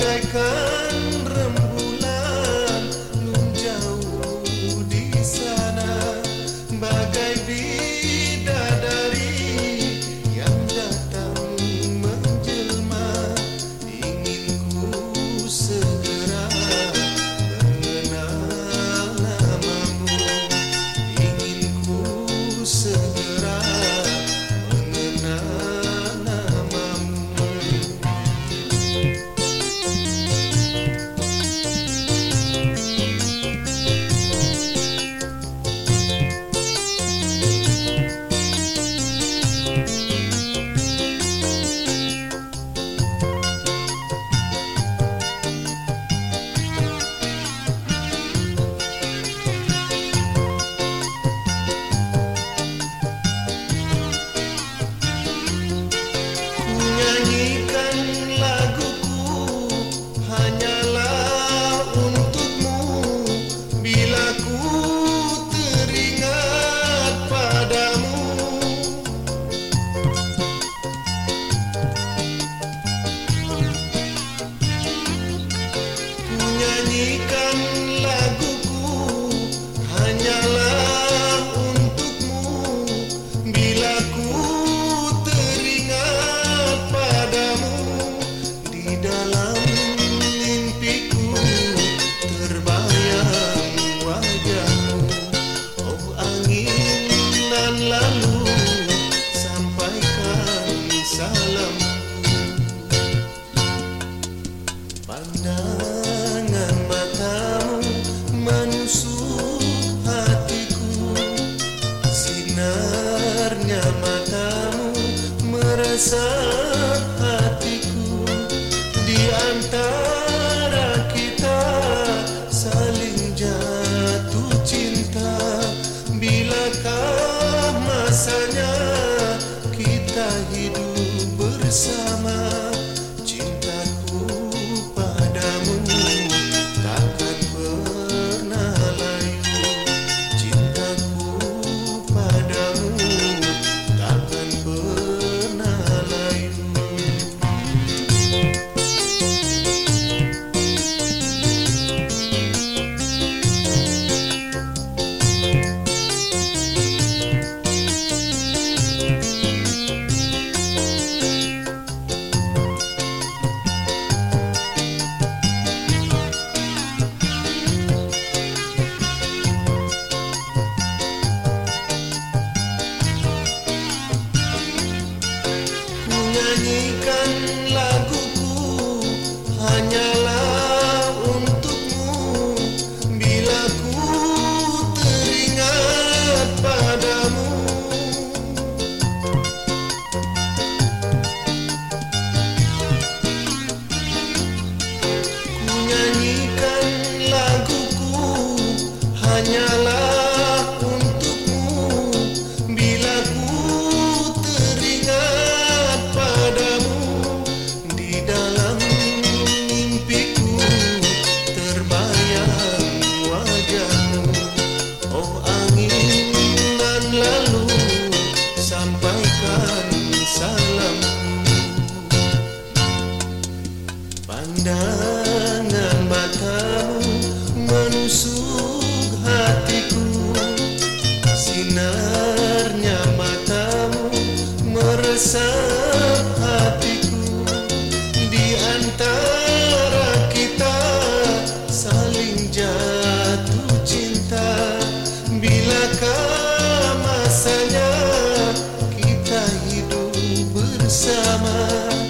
देखा hidup summer.